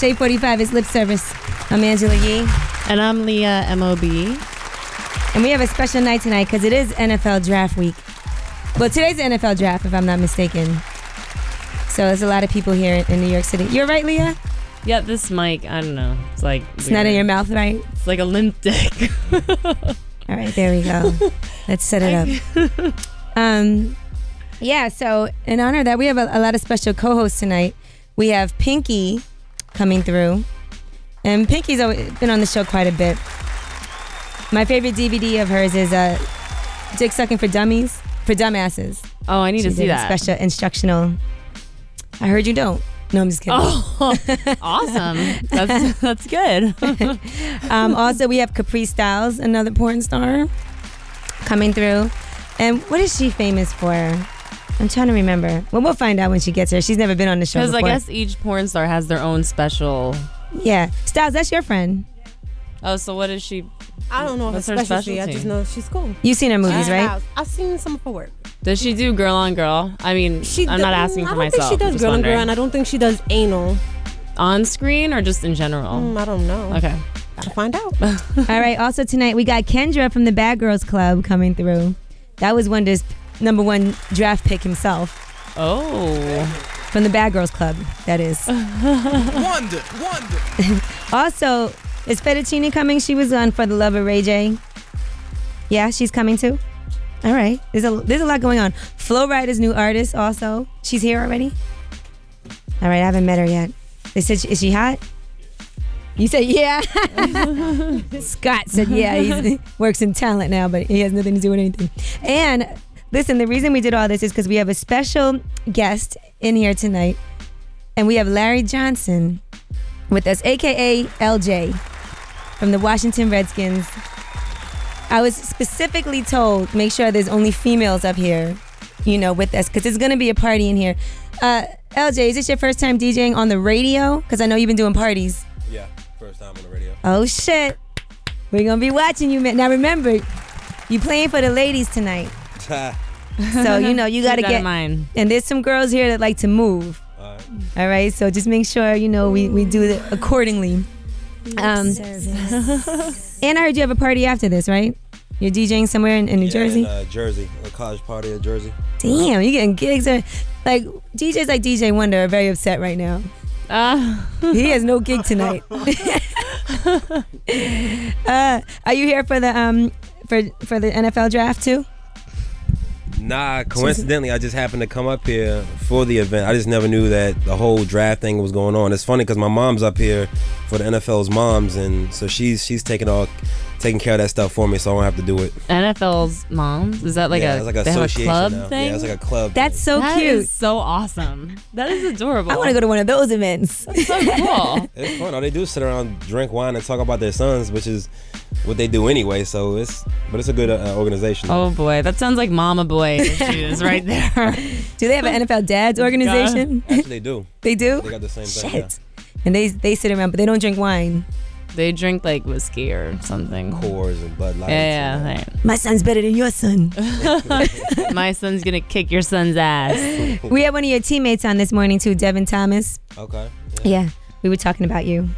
Shade 45 is lip service. I'm Angela Yee. And I'm Leah MOB. And we have a special night tonight because it is NFL draft week. Well, today's the NFL draft, if I'm not mistaken. So there's a lot of people here in New York City. You're right, Leah? Yeah, this mic, I don't know. It's like It's not in your mouth, right? It's like a limp dick. All right, there we go. Let's set it up. Um, yeah, so in honor of that, we have a, a lot of special co-hosts tonight. We have Pinky coming through, and Pinky's always been on the show quite a bit. My favorite DVD of hers is uh, "Dick Sucking for Dummies" for dumbasses. Oh, I need She to see that. special instructional. I heard you don't. No, I'm just kidding. Oh, awesome. That's that's good. Um, also, we have Capri Styles, another porn star, coming through. And what is she famous for? I'm trying to remember. Well, we'll find out when she gets here. She's never been on the show Because I guess each porn star has their own special. yeah, Styles, that's your friend. Oh, so what is she? I don't know if What's it's her specialty. I just know she's cool. You've seen her movies, I right? have. I've seen some of her work. Does she do girl on girl? I mean, She I'm do- not asking I for don't think she does just girl and girl, and I don't think she does anal. on screen or just in general? Mm, I don't know. Okay. Gotta find out. All right. Also tonight we got Kendra from the Bad Girls Club coming through. That was Wonder's number one draft pick himself Oh. from the Bad Girls Club. That is. Wonder, wonder. Also, is Fettuccine coming? She was on for the Love of Ray J. Yeah, she's coming too. All right. There's a there's a lot going on. Flo Rida's new artist also. She's here already. All right, I haven't met her yet. They said, is she hot? You said yeah. Scott said yeah. He works in talent now, but he has nothing to do with anything. And listen, the reason we did all this is because we have a special guest in here tonight, and we have Larry Johnson with us, aka LJ, from the Washington Redskins. I was specifically told make sure there's only females up here, you know, with us because it's gonna be a party in here. Uh, LJ, is this your first time DJing on the radio? Because I know you've been doing parties. Yeah, first time on the radio. Oh shit, we're gonna be watching you, man. Now remember, you playing for the ladies tonight, so you know you gotta get. mine. And there's some girls here that like to move. Alright. All right, so just make sure you know we, we do it accordingly. Um, and I heard you have a party after this, right? You're DJing somewhere in, in New Yeah, Jersey. In, uh, Jersey, a college party in Jersey. Damn, you getting gigs? Or, like DJs like DJ Wonder are very upset right now. Uh, He has no gig tonight. uh, are you here for the um for for the NFL draft too? Nah, coincidentally, I just happened to come up here for the event. I just never knew that the whole draft thing was going on. It's funny because my mom's up here for the NFL's moms, and so she's she's taking all taking care of that stuff for me, so I don't have to do it. NFL's moms. Is that like yeah, a it's like an they have a club now. thing? Yeah, it's like a club. That's so That cute. is so awesome. That is adorable. I want to go to one of those events. That's so cool. It's fun. All they do is sit around, drink wine, and talk about their sons, which is what they do anyway. So it's, but it's a good uh, organization. oh boy, that sounds like Mama Boy issues right there. Do they have an NFL dads organization? Actually, they do. They do. They got the same thing. Shit. And they they sit around, but they don't drink wine. They drink like whiskey or something. Yeah. Coors and Bud Lights. Yeah, yeah. right. My son's better than your son. My son's gonna kick your son's ass. we had one of your teammates on this morning too, Devin Thomas. Okay. Yeah, we were talking about you.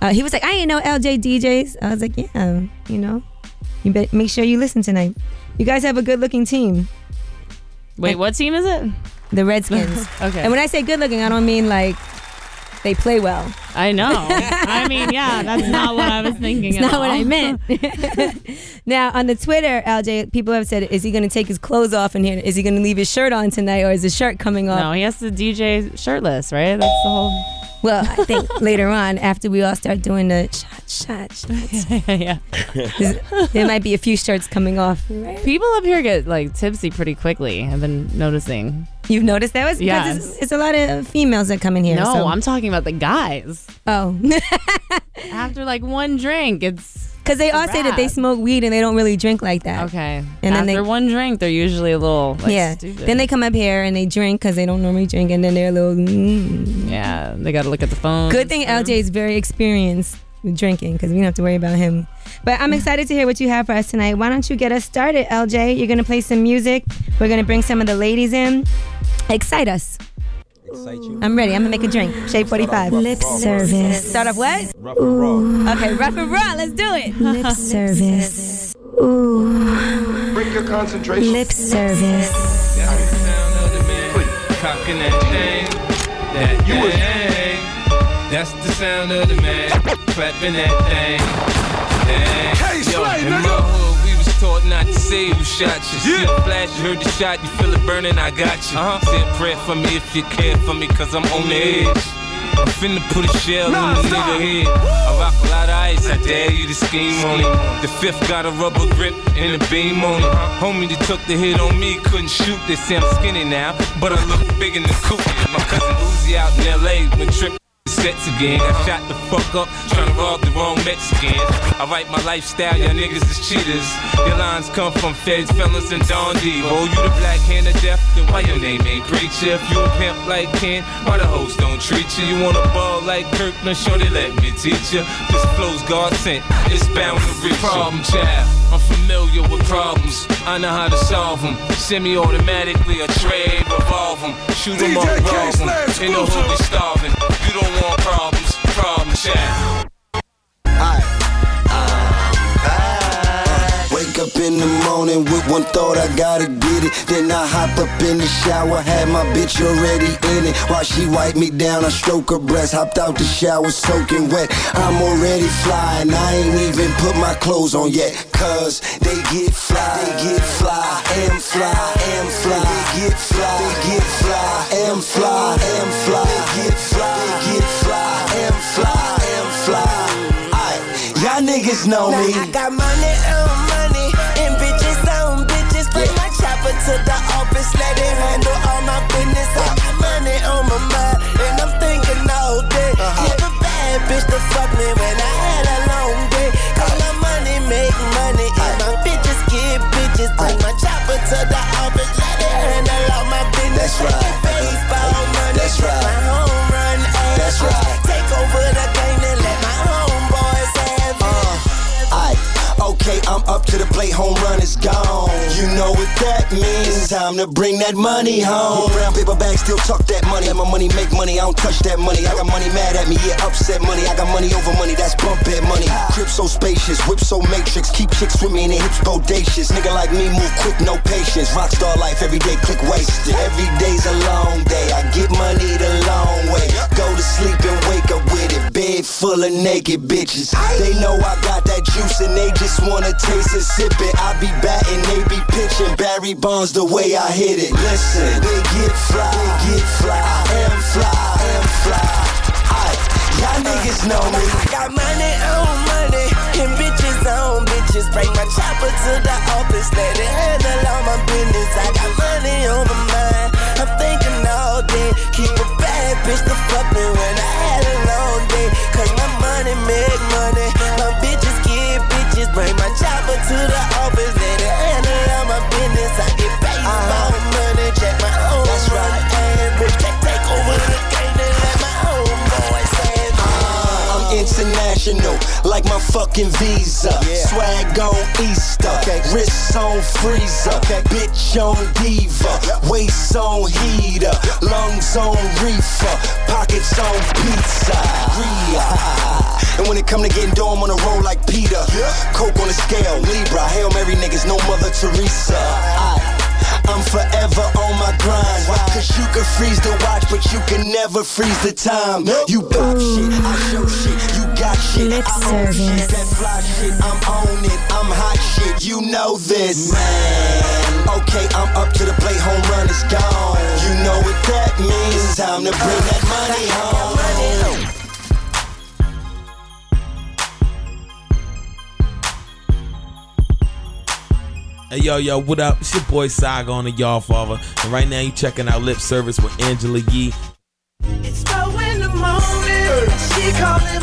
Uh, he was like, I ain't no LJ DJs. I was like, yeah, you know, you bet make sure you listen tonight. You guys have a good looking team, Wait, what team is it? the Redskins. Okay. and when I say good looking, I don't mean like they play well. I know. I mean, yeah, that's not what I was thinking. It's at not what. I meant. now on the Twitter, LJ, people have said, is he going to take his clothes off in here? Is he going to leave his shirt on tonight, or is his shirt coming off? No, he has to DJ shirtless, right? That's the whole. Well, I think later on, after we all start doing the shot, shot, shots, yeah. there might be a few shirts coming off. People up here get like tipsy pretty quickly. I've been noticing. You've noticed that was because it's, it's a lot of females that come in here. no, so- I'm talking about the guys. oh, After like one drink, it's because they all say that they smoke weed and they don't really drink like that. okay. And then After they- one drink, they're usually a little like, yeah. stupid. Then they come up here and they drink because they don't normally drink, and then they're a little. Mm. yeah, they got to look at the phone. Good thing LJ is very experienced with drinking because we don't have to worry about him. But I'm excited to hear what you have for us tonight. Why don't you get us started, LJ? You're gonna play some music. We're gonna bring some of the ladies in. Excite us. Excite you. I'm ready. I'm gonna make a drink. Shade 45. Lip service. Start off what? Rough and raw. Okay, rough and raw. Let's do it. Lip service. Ooh. Break your concentration. Lip service. That's the sound of the man cocking that thing. That You thing. That's the sound of the man clapping that thing. Hey, Slay, nigga. Hood, we was taught not to say who shot you. See the flash, you heard the shot, you feel it burning, I got you. Uh-huh. Say a prayer for me if you care for me, cause I'm on the edge. I'm finna put a shell Nah, in the nigga head. I rock a lot of ice, I dare you to scheme on it. The fifth got a rubber grip and a beam on it. Homie that took the hit on me couldn't shoot. They say I'm skinny now, but I look big in the coupe. My cousin Uzi out in LA when trip sets again. Got shot the fuck up, trying to rob the wrong Mexicans. I write my lifestyle, y'all niggas is cheaters. Your lines come from feds, fellas, and Don Devo. Oh, you the black hand of death, then why your name ain't preacher? If you a pimp like Ken, why the host don't treat you? You want a ball like Kirk, no sure they let me teach you. This flow's God sent, it's bound to reach Problem child, I'm familiar with problems. I know how to solve them. Semi-automatically, a trade revolve them. Shoot them up, DJ rob them. K-Slash In the hood, we starving. You don't want problems, problem child. Wake in the morning with one thought, I gotta get it. Then I hop up in the shower, had my bitch already in it. While she wipe me down, I stroke her breast, hopped out the shower soaking wet. I'm already flying, I ain't even put my clothes on yet. Cause they get fly, they get fly, am fly, am fly. They get fly, they get fly, am fly, am fly. They get fly, they get fly, am fly, am fly. Aight, Y'all niggas know me. I got money on My chopper to the office, let it handle all my business. I got money on my mind and I'm thinking all day. Uh-huh. Give a bad bitch to fuck me when I had a long day. Cause my Time to bring that money home. Brown paper bag, still tuck that money. Let my money make money, I don't touch that money. I got money mad at me, yeah, upset money. I got money over money, that's bump head money. Crib so spacious, whip so matrix. Keep chicks with me and hips bodacious. Nigga like me move quick, no patience. Rockstar life, every day click wasted. Every day's a long day. I get money the long way. Go to sleep and wake up with it. Bed full of naked bitches. They know I got that juice and they just wanna taste and sip it. I be batting, they be pitching. Barry Bonds the way I hit it. Listen, they get fly, they get fly. I am fly, I fly. Y'all niggas know me. I got money on money and bitches on bitches. Bring my chopper to the office, let it handle all my business. I got money on my mind, I'm thinking all day. Keep a bad bitch to fuck me when I had a long day. Cause my money make money, my bitches get bitches. Bring my chopper to the office, let it international, like my fucking visa. Swag on Easter, wrists on freezer, bitch on diva, waist on heater, lungs on reefer, pockets on pizza. Rhea. And when it come to getting dough, I'm on a roll like Peter. Coke on the scale, Libra, Hail Mary niggas, no Mother Teresa. I, I'm forever on my grind. Cause you can freeze the watch, but you can never freeze the time. You pop shit, I show shit, shit. Lip I own shit, service. that fly shit, I'm on it, I'm hot shit, you know this. Man, okay, I'm up to the plate, home run is gone. You know what that means. Time to bring that money home. Hey yo yo, what up? It's your boy Saga on the Y'all Father, and right now you checking out Lip Service with Angela Yee. It's four in the morning. She calling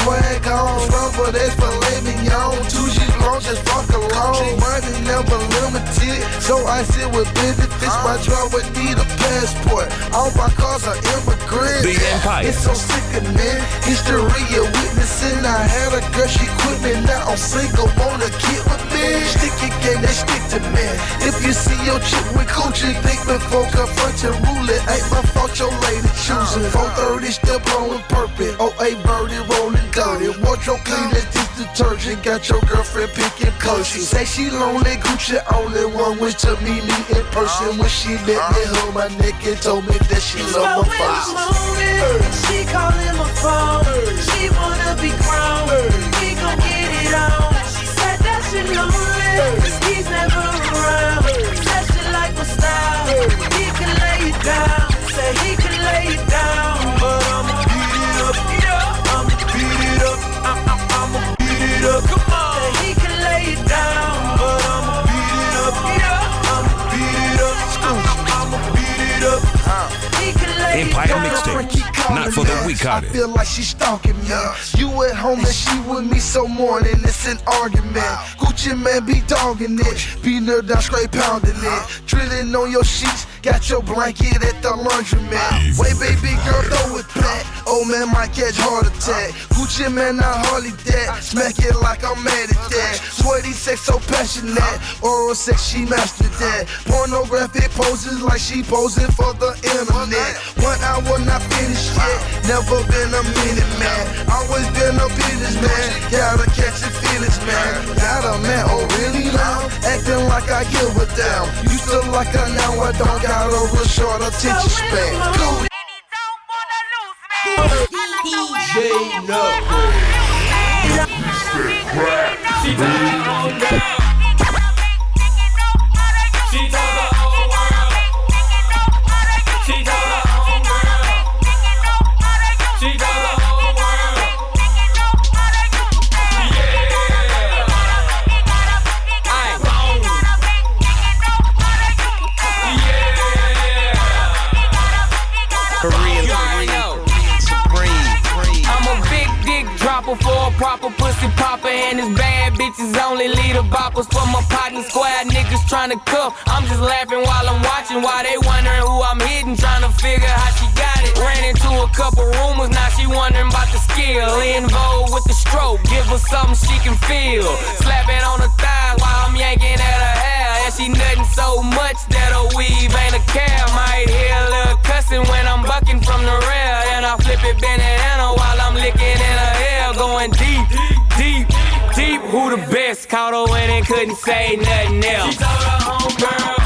swag on. Rumble, that's for mignon. Two G's long, just fuck alone. Money never limited, so I sit with benefits. My driver need a passport. All my cars are immigrants. The Empire. It's so sickening. History of witnessing. I had a girl, she quit me. Now I'm single, wanna get with me. Stick your game, they stick to me. If you see your chick with coochie, think before confront and rule it. Ain't my fault your lady choosing. 430 still blowing purple. Oh, a birdie rolling dirty. Wardrobe clean as this detergent. Got your girlfriend picking close. She say she lonely, Gucci only one wish to meet me in person. When she let me uh-huh. hold my neck and told me that she love my first. She calling my phone. She wanna be grown. We gon' get it on. She said that she lonely. He's never around. Said she like my style. Empire. Mixtape. Not for the weak I hearted. feel like she stalking me. You at home and she with me so morning, it's an argument. Gucci man be dogging it, be her down, straight pounding it. Drilling on your sheets, got your blanket at the laundromat. Wait, baby girl, throw it back. Oh man, might catch heart attack. Gucci man, I hardly that. Smack it like I'm mad at that. Sweaty sex so passionate. Oral sex, she mastered that. Pornographic poses like she posing for the internet. One hour not finished yet. Never been a minute man. Always been a businessman. Gotta catch the feelings, man. Got a man, oh really now? Acting like I give a damn. Used to like her, now I don't got a real short attention span. Cool. DJ She told proper pussy popper. And his bad bitches only lead the boppers for my partner squad. Niggas tryna cuff. I'm just laughing while I'm watching. While they wondering who I'm hitting. Trying to figure how she got it. Ran into a couple rumors. Now she wondering about the skill. In vogue with the stroke. Give her something she can feel. Slap it on her thighs while I'm yanking at her hair. And she nutting so much that her weave ain't a care. Might hear a little cussing when I'm bucking from the rail. And I flip it banana while I'm Caught her when it couldn't say nothing else. She told her homegirl.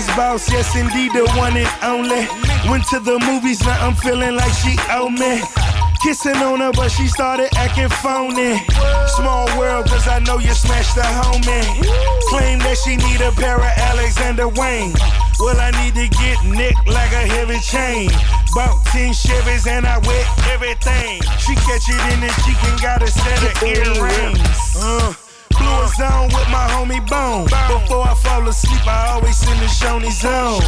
Biggest boss, yes indeed, the one and only. Went to the movies, now I'm feeling like she owe me. Kissing on her, but she started acting phony. Small world, cause I know you smashed the homie. Claim that she need a pair of Alexander Wang. Well, I need to get nicked like a heavy chain. Bought 10 Chevys and I wet everything. She catch it in the cheek and got a set of earrings. Uh. Blew a zone with my homie Bone. Before I fall asleep, I always send the Shoney zone.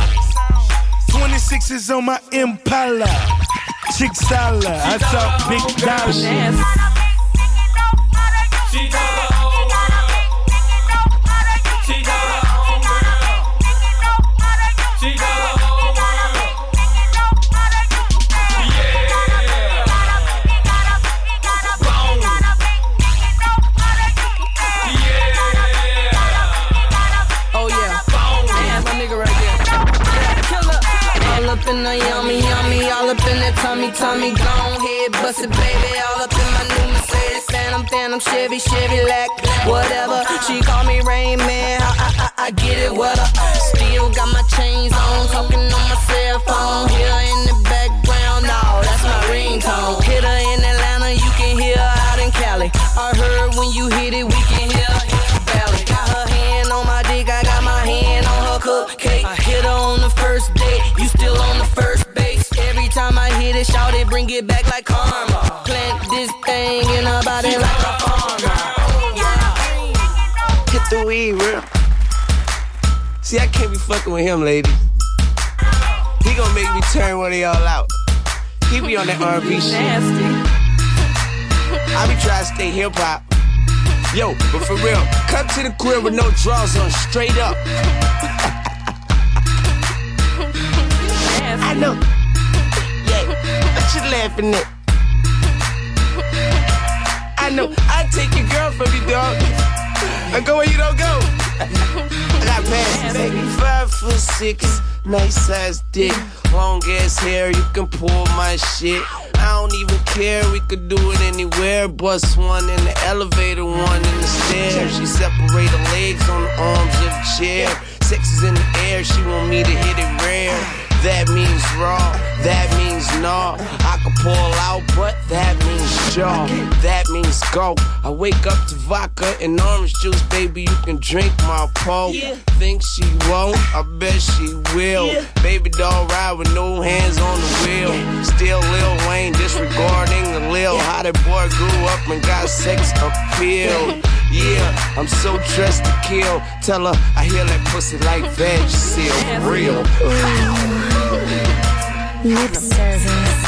26 is on my Impala. Chick I talk big dollars. I'm Chevy, Chevy lack, whatever. She call me Rain Man, I, I, I, get it, what up? Still got my chains on, talking on my cell phone. Here in the background, no, that's my ringtone. Hit her in Atlanta, you can hear her out in Cali. I heard when you hit it, we can hear her hit the valley. Got her hand on my dick, I got my hand on her cupcake. I hit her on the first date, you still on the first base. Every time I hit it, shout it, bring it back like See, I can't be fucking with him, lady. He gonna make me turn one of y'all out. He be on that R&B shit. I be trying to stay hip hop. Yo, but for real, come to the crib with no drawers on, straight up. I know. Yeah, what you laughing at? I know. I take your girl from you, dog. I go where you don't go. I got five foot six, nice size dick, long ass hair. You can pull my shit. I don't even care, we could do it anywhere. Bust one in the elevator, one in the stairs. She separate her legs on the arms of the chair. Sex is in the air, she want me to hit it rare. That means raw, that means no. I can pull out, but that means jaw. That means go. I wake up to vodka and orange juice, baby. You can drink my pole. Think she won't? I bet she will. Baby doll ride with no hands on the wheel. Still Lil Wayne disregarding the Lil. How that boy grew up and got sex appeal. Yeah, I'm so dressed to kill. Tell her I hear that pussy like veg seal. Real. Lip service.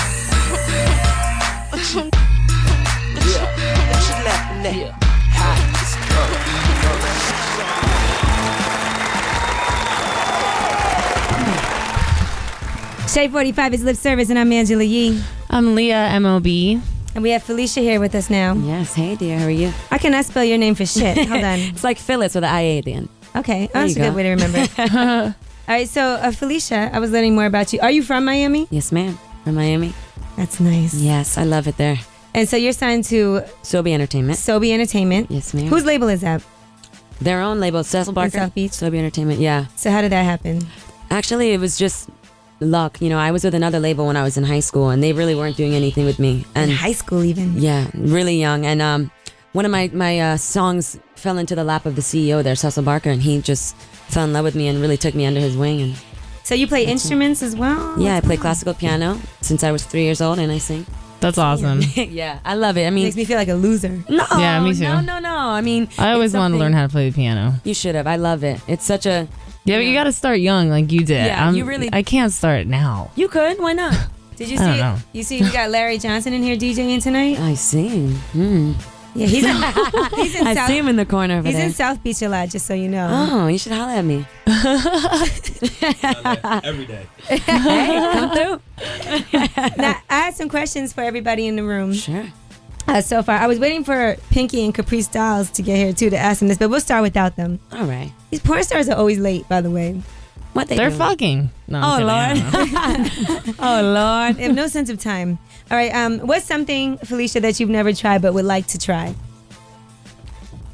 Yeah. What you laughing at? Shade 45 is lip service, and I'm Angela Yee. I'm Leah MOB. And we have Phyllisia here with us now. Yes. Hey, dear. How are you? I cannot spell your name for shit. Hold on. it's like Phyllis with an IA at the end. Okay, There that's a you good way to remember. it. All right, so uh, Phyllisia, I was learning more about you. Are you from Miami? Yes, ma'am. From Miami. That's nice. Yes, I love it there. And so you're signed to Sobe Entertainment. Sobe Entertainment. Yes, ma'am. Whose label is that? Their own label, Cecil Barker. South Beach? Sobe Entertainment, yeah. So how did that happen? Actually, it was just luck. You know, I was with another label when I was in high school, and they really weren't doing anything with me. And high school, even. Yeah, really young. And um, one of my my uh, songs fell into the lap of the CEO there, Cecil Barker, and he just fell in love with me and really took me under his wing. And So you play instruments as well? yeah, I play classical piano since I was three years old, and I sing. That's awesome. yeah, I love it. I mean, it Makes me feel like a loser. no, Yeah, me too. No, no, no. I mean, I always it's wanted to learn how to play the piano. You should have. I love it. It's such a. Yeah, but you got to start young, like you did. Yeah, I'm- you really- I can't start now. You could. Why not? Did you I don't see? know. You see, we got Larry Johnson in here DJing tonight. I see. Hmm. Yeah, he's in, he's in I South. see him in the corner over He's there. in South Beach a lot, just so you know. Oh, you should holler at me. Every day. hey, come through. now, I had some questions for everybody in the room. Sure. Uh, so far, I was waiting for Pinky and Caprice Styles to get here too to ask them this, but we'll start without them. All right. These porn stars are always late, by the way. What they They're doing? fucking. No, Oh, kidding, I oh Lord, they have no sense of time. All right, um, what's something, Phyllisia, that you've never tried but would like to try?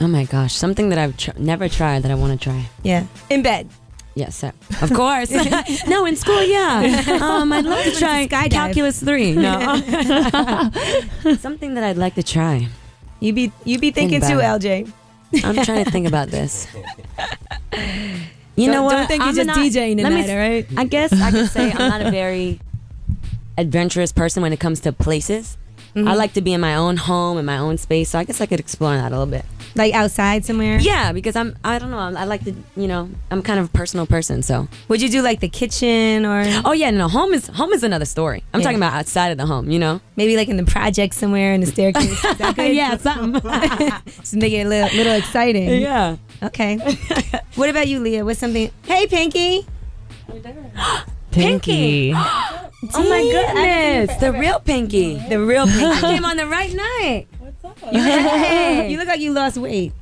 Oh my gosh, something that I've tr- never tried that I want to try. Yeah, in bed. Yes, sir. Of course. no, in school, yeah. Um, I'd love to try Skydive. calculus three. No, something that I'd like to try. You be you be thinking In too. LJ. I'm trying to think about this. You Don't- know what? don't think you're I'm just not- DJing let me all right? I guess I could say I'm not a very adventurous person when it comes to places. Mm-hmm. I like to be in my own home, in my own space. So I guess I could explore that a little bit. Like outside somewhere. Yeah, because I'm. I don't know. I like to. You know, I'm kind of a personal person. So. Would you do like the kitchen or Oh yeah, no. Home is home is another story. I'm Yeah. talking about outside of the home. You know. maybe like in the project somewhere in the staircase? Yeah, something. Just make it a little, little exciting. yeah. Okay. what about you, Leah? What's something? Hey, Pinky. Pinky. Oh my goodness, the real Pinky. The real I Pinky. came on the right night. You, Hey. you look like you lost weight.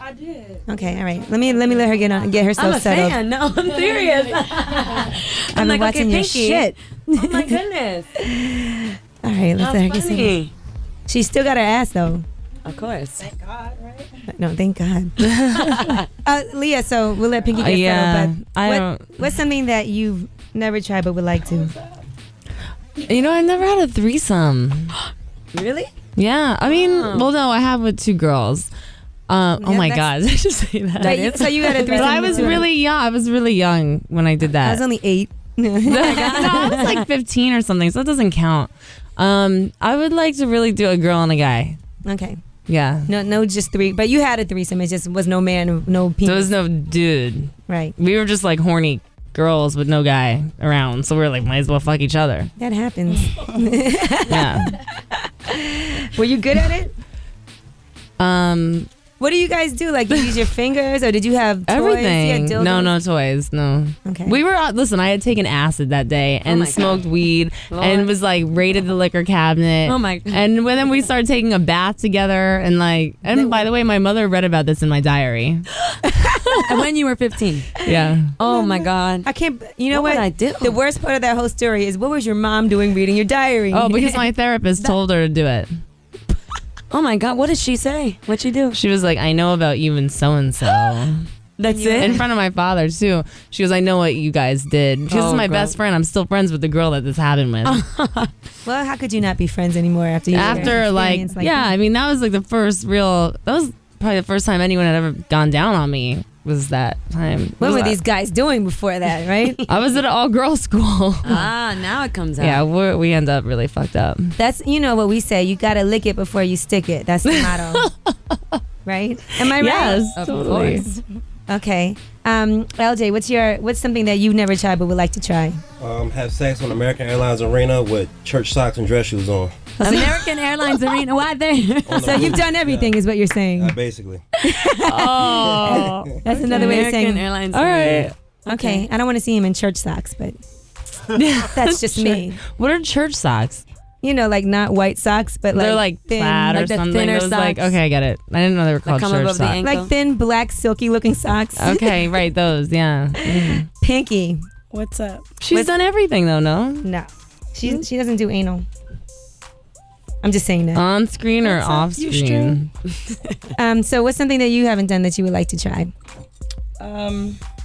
I did. Okay, all right. Let me let me let her get on get herself I'm a settled. fan. No, I'm serious. I've I'm been like, watching okay, your Pinky. shit. Oh my goodness. All right, let's How let her get settled. funny. She still got her ass though. Of course. Thank God, right? No, thank God. uh, Leah, so we'll let Pinky Uh, get yeah, settled. But I what, don't- what's something that you've never tried but would like to? You know, I never had a threesome. Really? Yeah, I mean, well, no, I have with two girls. Um, oh my god, I just say that. Wait, you- so you got a threesome I was really young. I was really young when I did that. I was only eight. no, I was like 15 or something, so that doesn't count. Um, I would like to really do a girl and a guy. Okay. Yeah. No, no, just three. But you had a threesome. It just was no man, no penis. There was no dude. Right. We were just like horny girls with no guy around, so we are like, might as well fuck each other. That happens. Yeah. Were you good at it? Um, What do you guys do? Like you use your fingers, or did you have toys? You had everything. dildos? no, no toys. No. Okay. We were out. Listen, I had taken acid that day and my God. smoked weed Lord. and was like raided the liquor cabinet. Oh my God. And when then we started taking a bath together and like. And by the way, my mother read about this in my diary. And when you were 15. Yeah. Oh my God. I can't. You know What what? I do? The worst part of that whole story is what was your mom doing reading your diary? Oh, because my therapist told her to do it. Oh my God. What did she say? What'd she do? She was like, I know about you and so and so. That's it. In front of my father, too. She goes, I know what you guys did. She goes, This Oh, is my God. best friend. I'm still friends with the girl that this happened with. well, how could you not be friends anymore after you After, like, experience yeah, that? I mean, that was like the first real, that was probably the first time anyone had ever gone down on me was that time. What Was were that- these guys doing before that? Right? I was at an all girls school. Ah, now it comes out. yeah, we're, we end up really fucked up. That's you know what we say. You gotta lick it before you stick it. That's the motto. right? Am I right? Yes, Of totally. Course. Okay. Um, LJ, what's your what's something that you've never tried but would like to try? Um, have sex on American Airlines Arena with church socks and dress shoes on. American Airlines Arena. Why there? On the So you've roof. done everything, is what you're saying. Uh, basically. Oh. That's another way of saying. American saying. Airlines All Arena. right. Okay, I don't want to see him in church socks, but that's just me. What are church socks? You know, like not white socks, but like They're like thin, plaid or like the something. thinner Those like socks. okay, I get it. I didn't know they were called come church above the socks. ankle. like thin black silky looking socks. Okay, right, those, yeah. Pinky. What's up? She's done everything though, no? No, she she doesn't do anal. I'm just saying that. On screen or What's off you screen? Um, so what's something that you haven't done that you would like to try? Um, We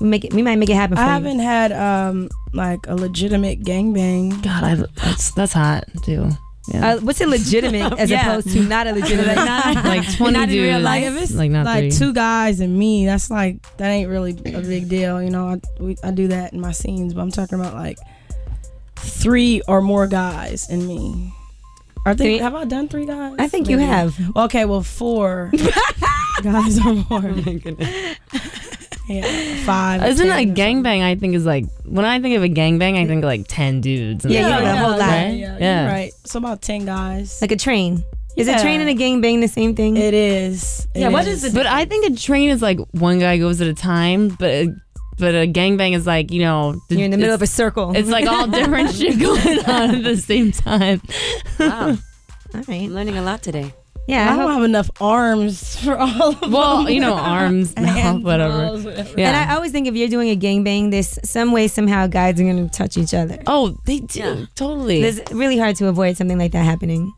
make it. We might make it happen for I you. haven't had um like a legitimate gangbang. God, I, that's that's hot too. Yeah. Uh, what's a legitimate as Yeah. opposed to not a legitimate? like twenty not in real dudes. life. Like if it's like not like two guys and me, that's like that ain't really a big deal. You know, I we, I do that in my scenes, but I'm talking about like three or more guys and me. Are they? Three- Have I done three guys? I think you have. Okay, well four guys or more. Yeah, five. Isn't a 10 or gangbang? I think is like when I think of a gangbang, I think of like ten dudes. Yeah, you know, the whole lot. Yeah, Right? yeah, Yeah. you're right. So about ten guys. Like a train. Is a train and a gangbang the same thing? It is. Yeah, It what is the But I think a train is like one guy goes at a time, but a, but a gangbang is like you know You're in the middle of a circle. It's like all different shit going on at the same time. Wow. All right. I'm learning a lot today. Yeah. I I don't hope- have enough arms for all of them. Well, you know, arms, mouth, whatever. balls, whatever. Yeah. And I always think if you're doing a gangbang, there's some way somehow guys are going to touch each other. oh, they do Yeah. totally. It's really hard to avoid something like that happening.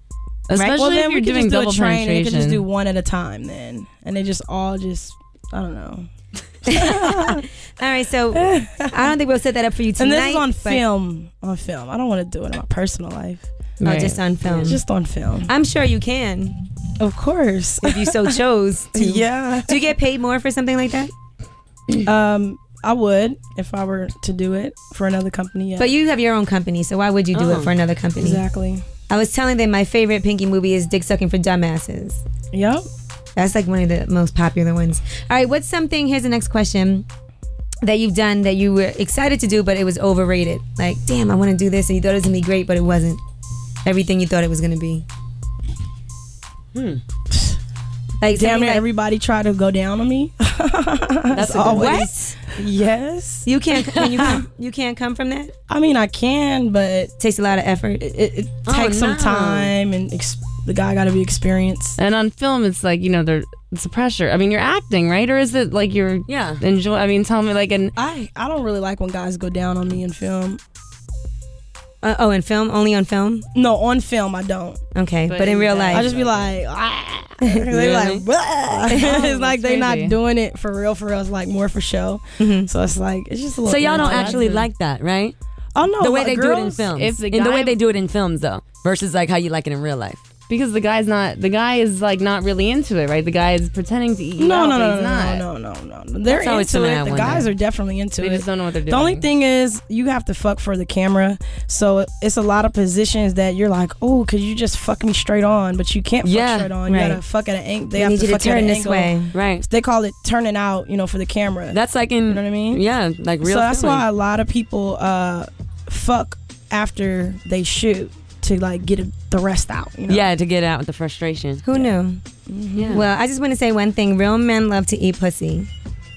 Especially well, then if you're could doing just do double a train and they could just do one at a time then, and they just all just I don't know. All right, so I don't think we'll set that up for you And tonight. this is on film. On film. I don't want to do it in my personal life. Oh, Right. just on film. Just on film. I'm sure you can Of course. if you so chose to. yeah. Do you get paid more for something like that? Um, I would if I were to do it for another company. Yeah. But you have your own company, so why would you do Oh. it for another company? exactly. I was telling them my favorite Pinky movie is Dick Sucking for Dumbasses. Yep. That's like one of the most popular ones. All right, what's something? Here's the next question that you've done that you were excited to do, but it was overrated. Like, damn, I want to do this, and you thought it was gonna be great, but it wasn't. Everything you thought it was gonna be. Hmm. Like, Damn something near like- everybody try to go down on me. That's a good always. Yes. You can't. Can you? Come, you can't come from that. I mean, I can, but it, Takes a lot of effort. it, it Oh, takes some time, and ex- the guy got to be experienced. And on film, it's like you know, there it's a pressure. I mean, you're acting, right? Or is it like you're Yeah. enjoy? I mean, tell me, like, and I I don't really like when guys go down on me in film. Uh, oh, in film, only on film. No, on film I don't. Okay, but, But in in real that- life, I just be like, ah. they like, "Blah." it's like they're not doing it for real. For real, it's like more for show. Mhm. So it's like it's just a little. So y'all don't actually like that, right? Oh no, the way like, they do it in girls- films. if the in the way they do it in films, though, versus like how you like it in real life. Because the guy's not. The guy is like not really into it, right? The guy is pretending to eat. No, no, no, no, no, no, no, no. They're That's into it. The guys are definitely into They it. They just don't know what they're doing. The only thing is, you have to fuck for the camera. So it's a lot of positions that you're like, oh, could you just fuck me straight on? But you can't fuck Yeah, straight on. You gotta fuck at an angle. They We have need to you to fuck at turn an this angle. way. Right. They call it turning out. You know, for the camera. That's like in. You know what I mean? Yeah, like real. So that's feeling. why a lot of people uh, fuck after they shoot to like get the rest out. You know? Yeah, to get out with the frustration. Who knew? Yeah. Well, I just want to say one thing: real men love to eat pussy.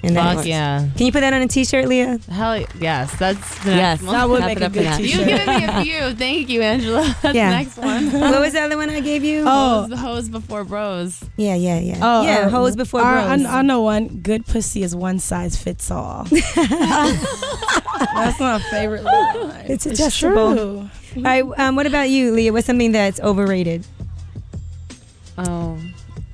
And that Fuck is- yeah. Can you put that on a T-shirt, Leah? Hell yes, that's the Yes, next one. that would Clap make a up for good. You've t-shirt. You given me a few. Thank you, Angela. That's Yeah. the next one. what was the other one I gave you? Oh, the hose before bros. Yeah, yeah, yeah. Oh, yeah, uh, hoes before I- bros. I, I know one. Good pussy is one size fits all. That's my favorite line. It's adjustable. true. All right. Um, what about you, Leah? What's something that's overrated? Oh.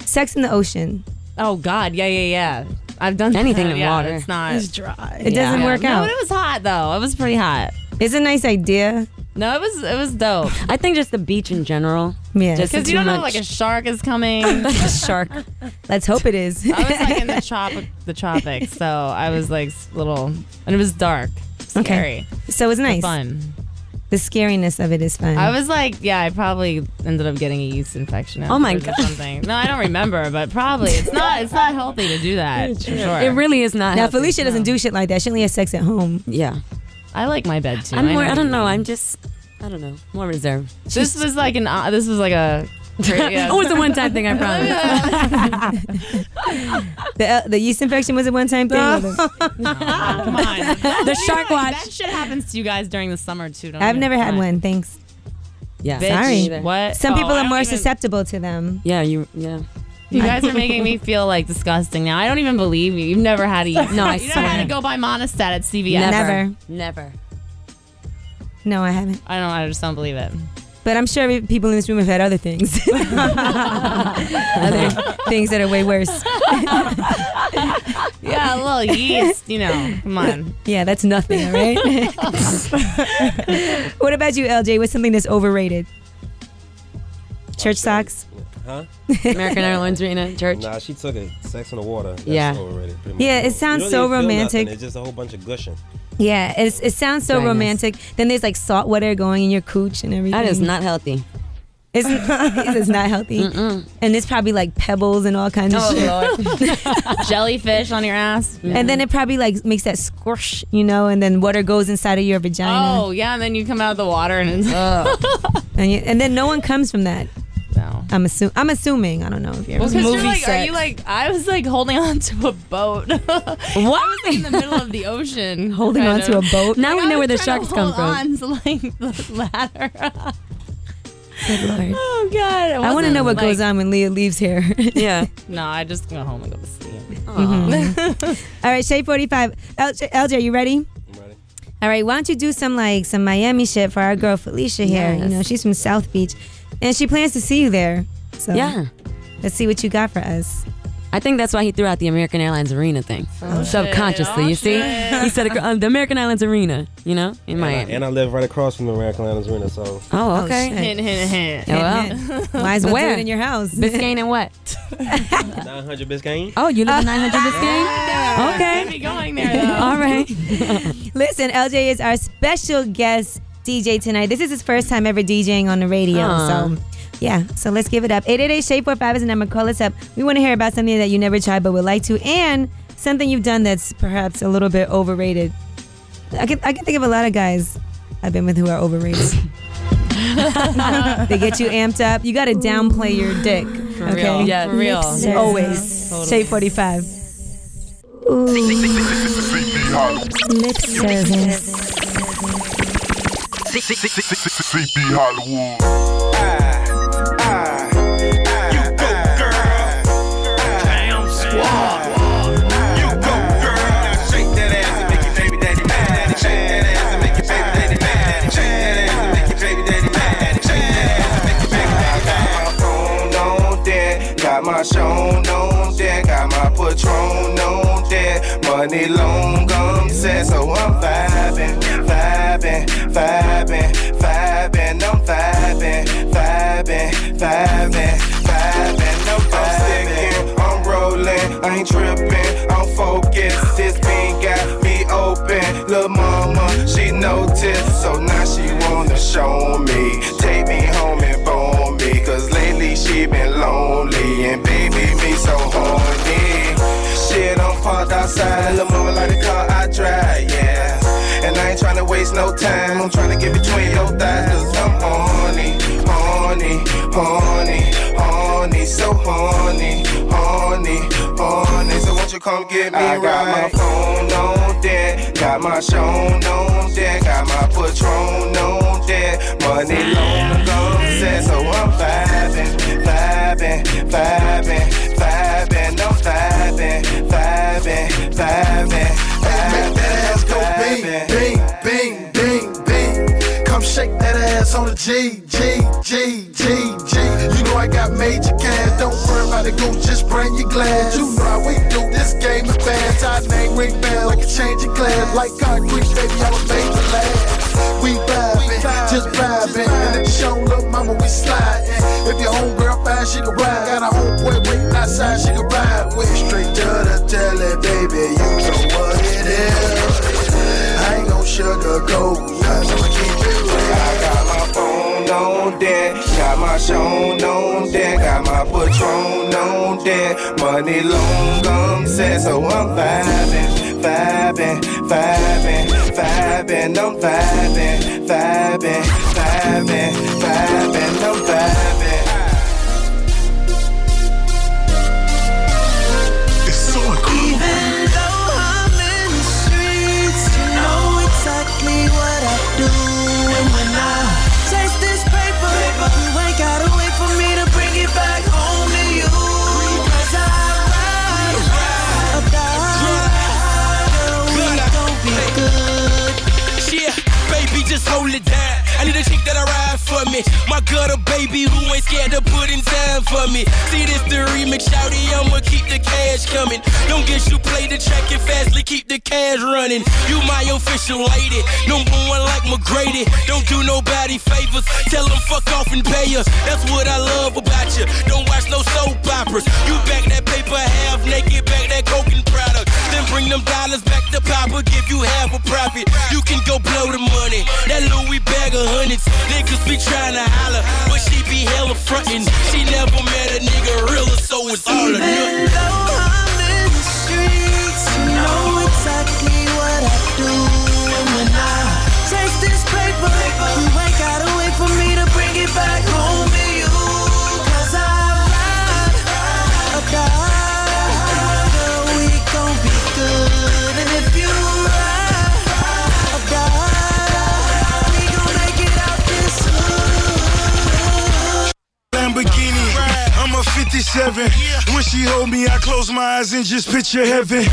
Sex in the ocean. Oh God, yeah, yeah, yeah. I've done Anything that. in yeah, water. It's not. It's dry. It doesn't work no, out. but it was hot though. It was pretty hot. It's a nice idea. No, it was it was dope. I think just the beach in general. Yeah. Just Because you don't know like a shark is coming. a shark. Let's hope it is. I was like in the tropic, the tropics, so I was like little, and it was dark, scary, So it was nice. fun. The scariness of it is fun. I was like, yeah, I probably ended up getting a yeast infection. Oh my god! something. No, I don't remember, but probably it's not. It's not healthy to do that. For sure. It really is not. now healthy. Phyllisia doesn't do shit like that. She only has sex at home. Yeah. I like my bed too. I'm more. know I don't know. I'm just. I don't know. More reserved. This was like an. Uh, this was like a. Yeah. oh, it's a one-time thing. I promise. The uh, the yeast infection was a one time thing. or the- Come on. The shark watch. That shit happens to you guys during the summer too. Don't I've you? never had Fine. one. Thanks. Yeah. Bitch, Sorry. What? Some Oh, people are more even- susceptible to them. Yeah. You. Yeah. You guys are making me feel like disgusting now. I don't even believe you. You've never had a Eat. No, I you never had swear. to go buy Monistat at CVS. Never. Never. No, I haven't. I don't. I just don't believe it. But I'm sure people in this room have had other things. other things that are way worse. Yeah, a little yeast. You know. Come on. Yeah, that's nothing, all right? what about you, LJ? What's something that's overrated? Church socks? Huh? American Airlines Arena Church. Nah, she took it. Sex in the water. That's Yeah. overrated. Yeah, it You sounds don't so even romantic. nothing. It's just a whole bunch of gushing. Yeah, it's, it sounds so Dryness. romantic. Then there's like salt water going in your cooch and everything. That is not healthy. It's, it's not healthy. Mm-mm. And it's probably like pebbles and all kinds of Oh, shit. Lord. Jellyfish on your ass. And then it probably like makes that squish, you know, and then water goes inside of your vagina. Oh yeah, and then you come out of the water and it's. And, you, and then no one comes from that. No. I'm assuming. I'm assuming. I don't know if you're. Well, because you're movie like, are you like? I was like holding on to a boat. what? I was like in the middle of the ocean, Holding kind on to a boat. Now Like, we know where the sharks to come hold from. On to like the ladder. Good lord. oh God! I want to know what goes on when Leah leaves here. Yeah. No, I just go home and go to sleep. Mm-hmm. All right, Shade 45. LJ, LJ, you ready? I'm ready. All right, why don't you do some like some Miami shit for our girl Phyllisia here? You know, she's from South Beach, and she plans to see you there. So Yeah. let's see what you got for us. I think that's why he threw out the American Airlines Arena thing. Subconsciously, Oh, you see? He said uh, the American Airlines Arena, you know, in And I, Miami. and I live right across from the American Airlines Arena, so oh, okay. shit. Hint, hint, hint. Yeah, well. Might as well Where? in your house. Biscayne and what? 900 Biscayne. Oh, you live in 900 Biscayne? Could Okay. be going there. All right. Listen, LJ is our special guest DJ tonight. This is his first time ever DJing on the radio. Aw. So, yeah. So let's give it up. 888 Shade 45 is the number. Call us up. We want to hear about something that you never tried but would like to, and something you've done that's perhaps a little bit overrated. I can, I can think of a lot of guys I've been with who are overrated. they get you amped up. You got to downplay your dick. For okay? real. Yeah. For real. Always. Totally. Shade 45. Lip service. CP Hollywood. You go, girl. Damn squad. You go, girl. Now shake that ass and make your baby daddy mad. Shake that ass and make your baby daddy mad. Shake that ass and make your baby daddy mad. Make your baby daddy mad. Got my Sean on deck, got my Patron on deck money long gum said, so I'm vibing, vibing, vibing, vibing, I'm vibing, vibing, vibing, vibing, I'm sticking, I'm rolling, I ain't tripping, I'm focused. This beat got me open. Little mama, she noticed, so now she wanna show me. Mine, little mama like the car I drive, yeah. And I ain't tryna waste no time. I'm tryna get between your thighs, cause I'm horny, horny, horny, horny, so horny, horny, horny. So won't you come get me I got my phone on deck, got my Sean on deck, got my Patron on deck. Money long ago set, so I'm vibing, vibing, vibing, vibing, I'm vibing, vibing, vibing, Make that ass go bing, bing, bing, bing, bing. Come shake that ass on the G, G, G, G, G. You know I got major cash. Don't worry about it, go just bring your glass. You know how we do this game is fast. Our name ring bell like a change of glass. Like concrete, baby, I was made to last. We vibing, just vibing. And if you show little mama, we sliding. If your homegirl she can ride. Got a homeboy waiting outside, she can ride with. Straight to the telly, baby, you know what it is. I ain't gon' sugarcoat, cause I'ma keep it. I got my phone on deck, got my Sean on deck, got my Patron on deck. Money long gum set, so I'm vibing, vibing, vibing, vibing, I'm vibing, vibing, vibing, vibing, I'm vibing. Just hold it down. I need a chick that I ride for me. My girl, a baby who ain't scared to put in time for me. See this the remix, shouty, I'ma keep the cash coming. Don't get you play the track and fastly keep the cash running. You my official lady, number one like McGrady. Don't do nobody favors. Tell them fuck off and pay us. That's what I love about you. Don't watch no soap operas. You back that paper half naked, back that coke and product. Then bring them dollars back to Papa, give you half a profit. You can go blow the money. That Louis bag of hundreds. Niggas be trying to holler, but she be hella frontin'. She never met a nigga realer, so it's all or nothing. I'm a 57. When she hold me, I close my eyes and just picture heaven.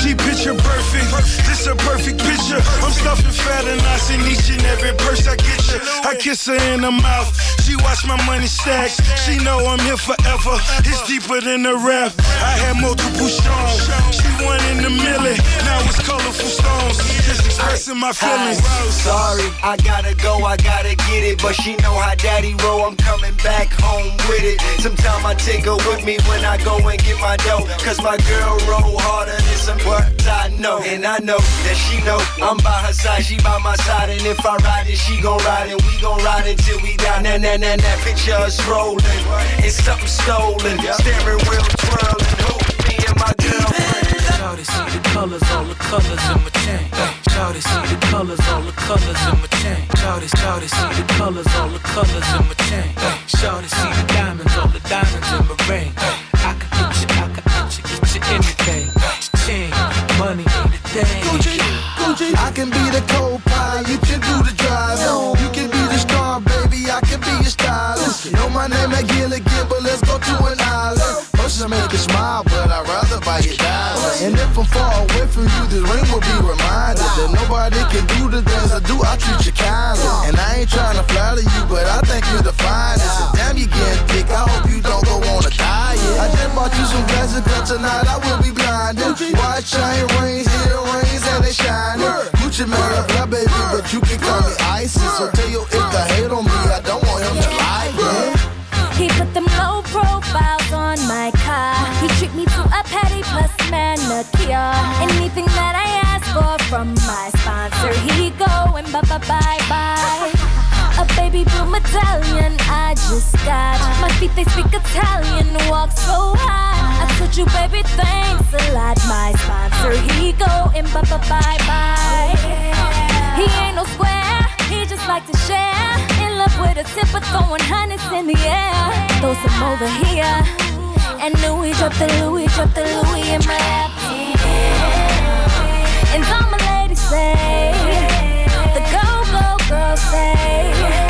She picture perfect. This a perfect picture. I'm stuffing fat and ice in each and every purse I get you. I kiss her in the mouth. She watch my money stack. She know I'm here forever. It's deeper than the rap. I had multiple stones. She one in the millie. Now it's colorful stones. Just expressing my feelings. Sorry, I gotta go, I gotta get it. But she know how daddy roll, I'm coming back home with it. Sometimes I take her with me when I go and get my dough. Cause my girl roll harder than some what I know. And I know that she know I'm by her side, she by my side. And if I ride it, she gon' ride it. We gon' ride it till we die. Nah, nah, nah, nah. Picture us rolling. It's something stolen. Steering wheel twirling. Who, me and my girlfriend. Shawty see the colors, all the colors in my chain. Shawty see the colors, all the colors in my chain. Shawty, shawty see the colors, all the colors in my chain. Shawty see the I'm far away from you, this ring will be reminded that nobody can do the things I do. I treat you kindly, and I ain't trying to flatter you, but I think you're the finest. And damn, you getting thick. I hope you don't go on a diet. I just bought you some glasses, cause tonight I will be blinded. Watch chain rings, earrings, and they shining. Gucci Mane, fly baby, but you can call me Isis. So tell medallion I just got. My feet they speak Italian, walk so high. I told you, baby, thanks a lot. My sponsor, he go and bye bye bye bye. He ain't no square, he just like to share. In love with a tipper, throwing hundreds in the air. Throw some over here. And Louis drop the Louis, drop the Louis in my lap. And all my ladies say, the go go girls say,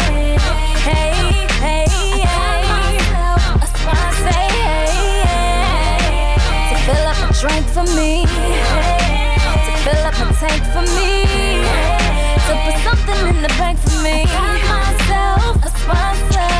for me, to fill up a tank for me, to put something in the bank for me. Got myself a sponsor.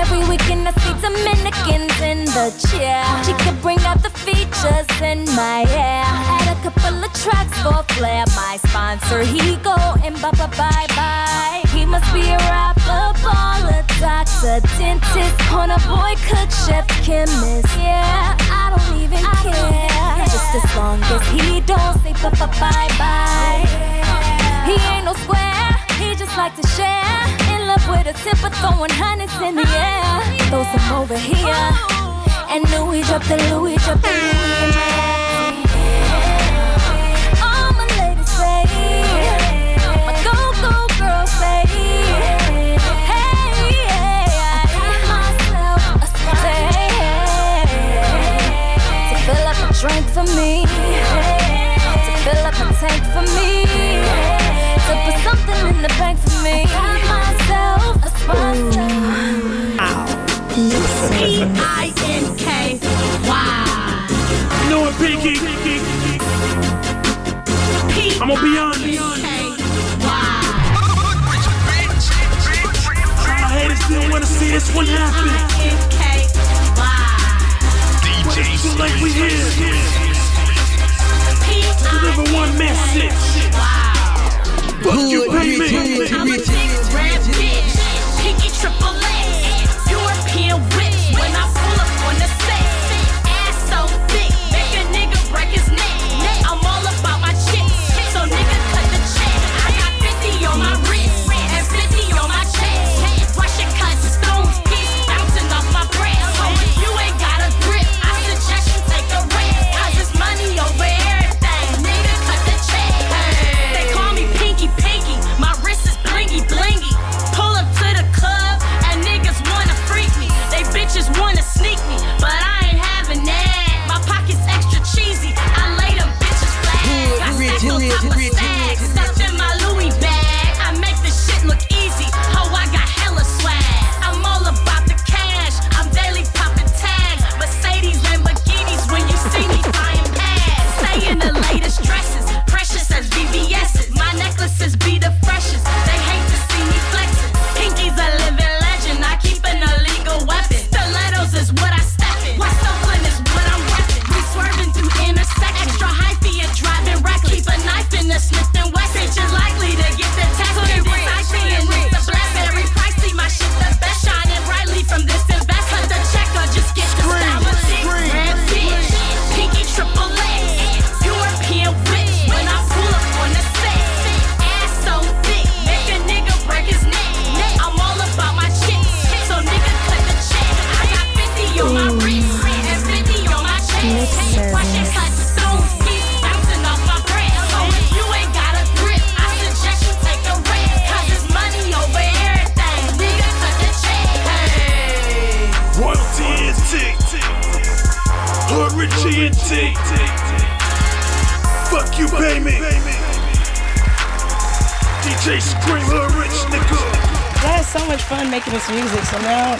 Every weekend I see Dominicans in the chair. She could bring out the features in my hair. Add a couple of tracks for flair. My sponsor, he go and bye bye bye bye. He must be a rapper, baller, doctor, dentist, corner boy, cook, chef, chemist. Yeah, I don't even care. Just as long as he don't say bye bye bye bye. He ain't no square, he just like to share. In love with a tipper, throwing hundreds in the air. Throw some over here. And Louis drop the Louis, drop the Louis in my me, to fill up a tank for me, to put something in the bank for me. Got myself a sponsor. P-I-N-K. Wow. You know what, Pinky? I'm gonna be honest. My haters didn't wanna see this one happen. But it's too late, we here. Deliver one message. Fuck you, pay me. I'm a big red bitch.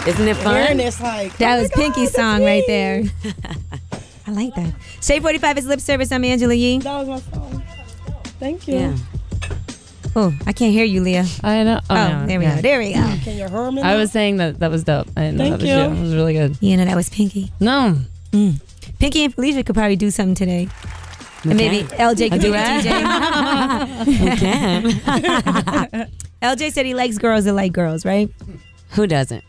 Isn't it fun? Hearing this, like That oh was God, Pinky's song right there. I like that. Shade 45 is lip service. I'm Angela Yee. That was my song. Thank you. Yeah. Oh, I can't hear you, Leah. I know. Oh, no, there we yeah. go. There we go. Can you hear me? I was saying that that was dope. I didn't know Thank that was you. you. It was really good. You know that was Pinky. No. Mm. Pinky and Phyllisia could probably do something today. And maybe LJ could do duet? a DJ. LJ said he likes girls that like girls, right? Who doesn't?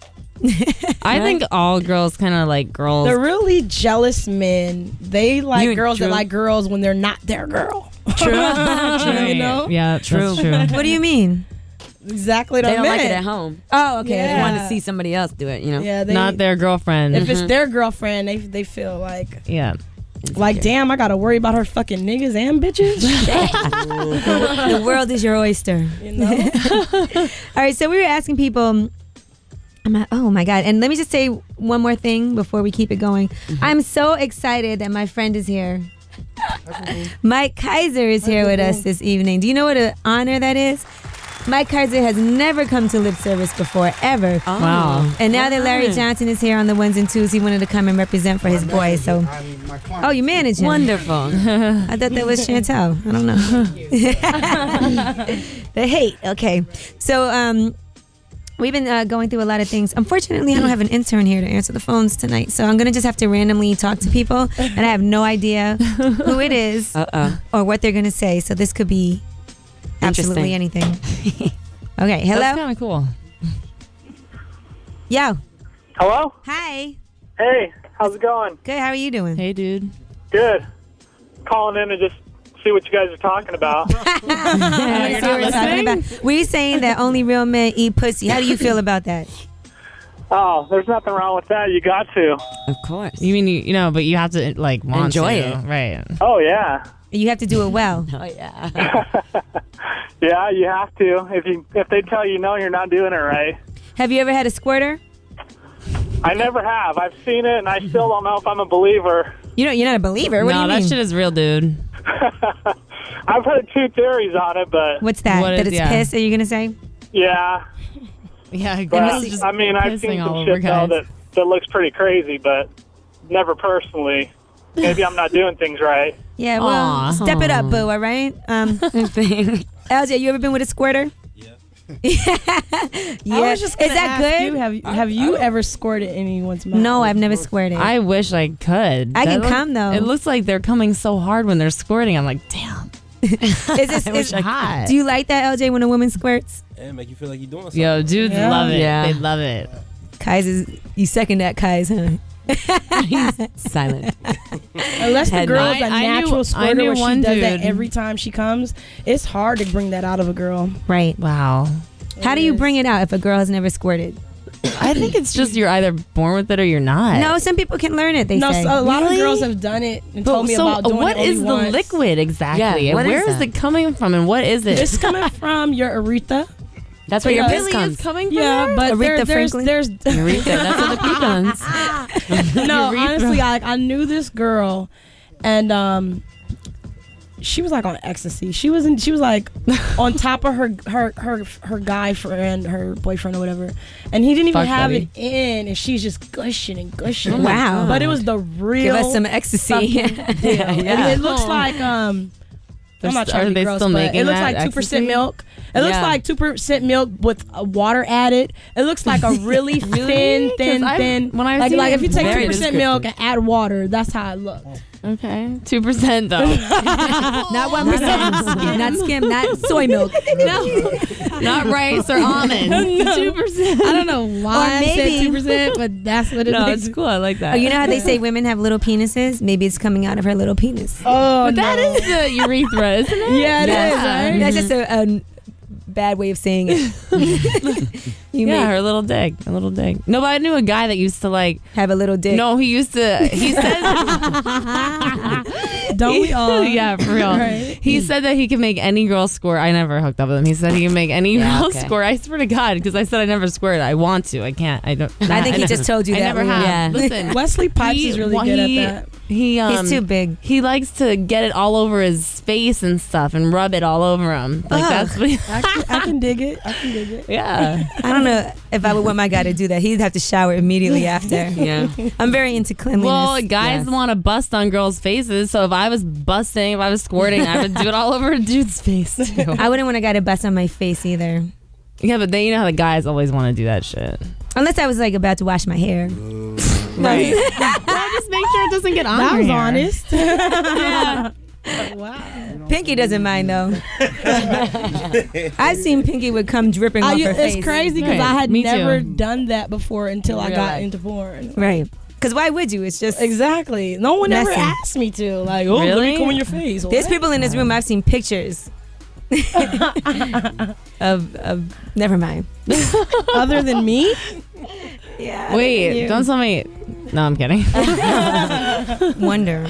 I think all girls kind of like girls. The really jealous men, they like You- girls true. that like girls when they're not their girl. True. you know? Yeah, true. That's true. What do you mean? exactly what They I don't like it at home. Oh, okay. They Yeah. want to see somebody else do it. You know. Yeah, they, Not their girlfriend. If it's Mhm. their girlfriend, they they feel like yeah. like damn, I gotta worry about her fucking niggas and bitches. the world is your oyster. You know? All right, so we were asking people. I'm like, oh my god! And let me just say one more thing before we keep it going. Mm-hmm. I'm so excited that my friend is here. Mike Kaiser is here with us this evening. Do you know what an honor that is? Mike Kaiser has never come to lip service before, ever. Oh. Wow. And now that Larry Johnson is here on the ones and twos, he wanted to come and represent for his boy. So, oh, you manage him. Wonderful. I thought that was Chantel. I don't know. the hate. Okay. So um, we've been uh, going through a lot of things. Unfortunately, I don't have an intern here to answer the phones tonight, so I'm gonna just have to randomly talk to people, and I have no idea who it is Uh-oh. or what they're gonna say. So this could be absolutely anything. okay. Hello. That's kind of cool. Yo. Hello? Hi. Hey, how's it going? Good. How are you doing? Hey, dude. Good. Calling in to just see what you guys are talking about. That's what we're talking about. We're saying that only real men eat pussy. How do you feel about that? oh, there's nothing wrong with that. You got to. Of course. You mean you, you know, but you have to like want Enjoy to, it. right? Oh, yeah. You have to do it well. Oh yeah. Yeah, you have to. If you if they tell you no, you're not doing it right. Have you ever had a squirter? I never have. I've seen it, and I still don't know if I'm a believer. You know, you're not a believer. What no, do you that mean? shit is real, dude. I've heard two theories on it, but What's that? What that is- it's yeah. piss? Are you gonna say? yeah. Yeah, But girls just I mean, I've pissing seen all some over shit though guys. that that looks pretty crazy, but never personally. Maybe I'm not doing things right. Yeah. Well, Aw. step it up, boo. All right. Um, LJ, you ever been with a squirter? Yeah. yeah. I was just Is that ask good? You, have you, have you ever squirted anyone's mouth? no, I've never squirted. I wish I could. I can That come, though. It looks like they're coming so hard when they're squirting. I'm like, damn. is this I wish is, I hot. Do you like that, LJ, when a woman squirts? Yeah, make you feel like you're doing something. Yo, dudes Yeah. love it. Yeah. They love it. Kai's is you second that Kai's, huh? Silent. Unless the Had girl's not. a I- I knew- natural I squirter knew where she one does that dude. every time she comes, it's hard to bring that out of a girl. Right. Wow. How do you bring it out if a girl has never squirted? I think it's just you're either born with it or you're not. No, some people can learn it. They no, say. so a lot Really? of girls have done it and But told me so about doing what it only is the once. liquid exactly? Yeah, and what is where is that? it coming from and what is it? It's coming from your urethra. That's where your Yeah. piss really comes. is coming from Yeah, there? but there, there's Franklin? there's Urethra, that's where the pee comes. no, Urethra. honestly, like I knew this girl, and um, she was like on ecstasy. She was in, she was like on top of her her her her guy friend, her boyfriend or whatever, and he didn't even Fuck have buddy. it in, and she's just gushing and gushing. Oh my Wow. But it was the real. Give us some ecstasy. fucking deal. Yeah. And it looks like um. I'm not trying to be gross, but it looks like two percent milk. It looks like two percent milk with uh, water added. It looks like a really thin, thin, thin. when I've like like if you take two percent milk and add water, that's how it looked. Okay, two percent though. not one percent. not skim. Not soy milk. no, not rice or almond. Two percent. I don't know why I said maybe- two percent, but that's what it No, is. it's cool. I like that. Oh, you know how they say women have little penises? Maybe it's coming out of her little penis. Oh, but no. is the urethra, isn't it? Yeah, it is, yeah. right? That's just a, a bad way of saying it. you yeah, her little dick, a little dick. No, but I knew a guy that used to like. have a little dick. No, he used to. He said. Don't we all? yeah, for real. Right. He said that he could make any girl squirt. I never hooked up with him. He said he can make any Yeah, girl okay. squirt. I swear to God, because I said I never squirted. I want to. I can't. I don't. I think he just told you I that never have. Yeah. Listen, Wesley Pipes he- is really good he- at that. He um, He's too big. He likes to get it all over his face and stuff and rub it all over him. Like Ugh. that's what. He, I can, I can dig it. I can dig it. yeah. I don't know if I would want my guy to do that. He'd have to shower immediately after. Yeah. I'm very into cleanliness. Well, guys Yes. want to bust on girls' faces, so if I was busting, if I was squirting, I would do it all over a dude's face too. I wouldn't want a guy to bust on my face either. yeah, but then you know how the guys always want to do that shit. Unless I was like about to wash my hair. Right. well, just make sure it doesn't get on That was hair. honest. yeah. wow. Pinky doesn't mind though. I've seen Pinky would come dripping I, off her it's face. crazy because Right. I had Me never too. done that before until I got life. into porn. Right. Because why would you? It's just Exactly. No one ever asked me to. Like, oh, let Really? me come in your face. There's people in this room. I've seen pictures of of never mind. Other than me? Yeah. Wait, don't tell me. No, I'm kidding. Wonder.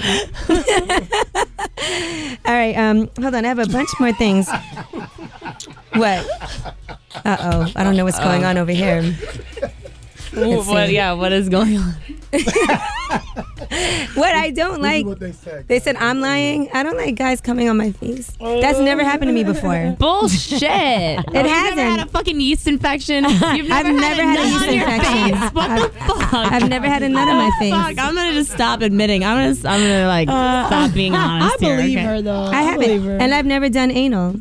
All right. Um. Hold on. I have a bunch more things. What? Uh oh. I don't know what's going on over here. Let's what? Yeah, what is going on? What I don't like. They said they said. I'm lying. I don't like guys coming on my face. That's oh. never happened to me before. Bullshit. It You've Never had hasn't. a fucking yeast infection. You've never I've never had a nut yeast on your infection. face. What the fuck? I've never had a nut on my oh, face. Fuck, I'm gonna just stop admitting. I'm gonna. I'm gonna like uh, stop being honest I believe here. okay? her though. I haven't, believe her. and I've never done anal.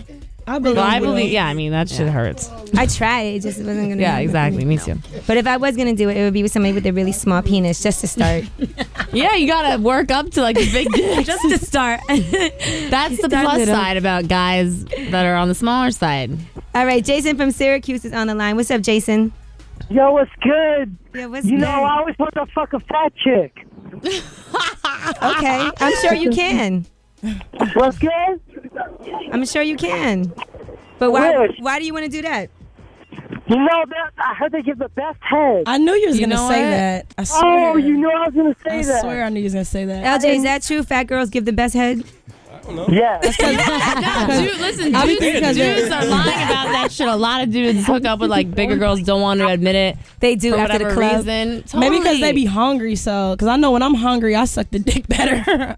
I believe. Well, I believe. Yeah, I mean that shit hurts. I tried. It just wasn't gonna. Yeah, happen. exactly. Me too. But if I was gonna do it, it would be with somebody with a really small penis, just to start. Yeah, you gotta work up to like a big dick. just to start. That's the Start plus little. side about guys that are on the smaller side. All right, Jason from Syracuse is on the line. What's up, Jason? Yo, what's good? Yeah, what's you know, good? I always want to fuck a fat chick. Okay, I'm sure you can. What's good? I'm sure you can. But why? Wish. Why do you want to do that? You know that I heard they give the best head. I knew you was You gonna know say what? that. I oh, swear. Oh, you know I was gonna say that. I that. swear I knew you was gonna say that. LJ, is that true? Fat girls give the best head. Yeah. Dude, listen, I be dudes, thinking dudes are lying about that shit. A lot of dudes hook up with like bigger girls, don't want to admit it. They do for after the club. reason. Maybe because they be hungry, so because I know when I'm hungry, I suck the dick better.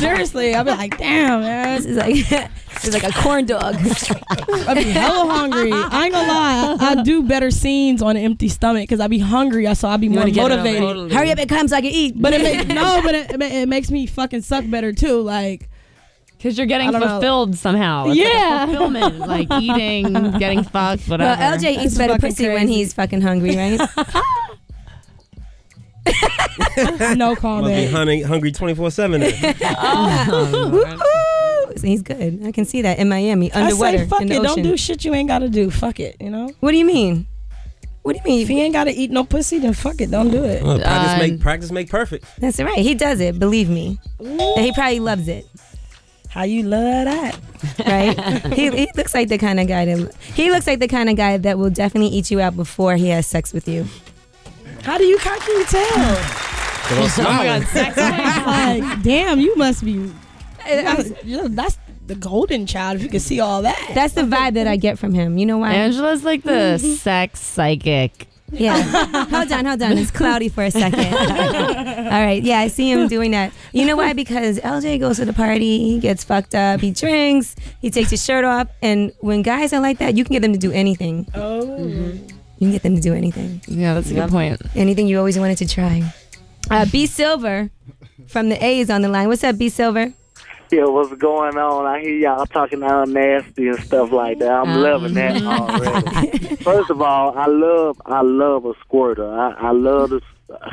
Seriously, I be like, damn, man, This is like it's like a corn dog. I be hella hungry. I ain't gonna lie, I, I do better scenes on an empty stomach because I be hungry, so I be more wanna get it motivated. over. Hurry up, it comes I can eat. But it make, no, but it, it it makes me fucking suck better too. Like, Because you're getting I don't know. fulfilled somehow. It's like Yeah. fulfillment, like eating, getting fucked, Well, whatever. LJ eats That's better fucking pussy when he's fucking hungry, right? no Must be comment. hungry, hungry 24 7. Woo-hoo. He's good. I can see that in Miami, I underwater say, fuck in the it. ocean. Don't do shit you ain't gotta do. Fuck it. You know. What do you mean? What do you mean? If he ain't gotta eat no pussy, then fuck it. Don't do it. Well, practice, Uh, make, practice make perfect. That's right. He does it. Believe me. And he probably loves it. How you love that? Right? he, he looks like the kind of guy that he looks like the kind of guy that will definitely eat you out before he has sex with you. How do you how can you tell? They don't smile. like, damn, you must be. you know, that's the golden child. If you can see all that. That's the vibe that I get from him. You know why? Angela's like the mm-hmm. sex psychic. Yeah. hold on, hold on. It's cloudy for a second. All right. Yeah, I see him doing that. You know why? Because LJ goes to the party, he gets fucked up, he drinks, he takes his shirt off, and when guys are like that, you can get them to do anything. Oh. You can get them to do anything. Yeah, that's a good point. Anything you always wanted to try. Uh, B Silver from the A's on the line. What's up, B Silver? Yeah, what's going on? I hear y'all talking all nasty and stuff like that. I'm loving that already. First of all, I love I love a squirter. I, I love to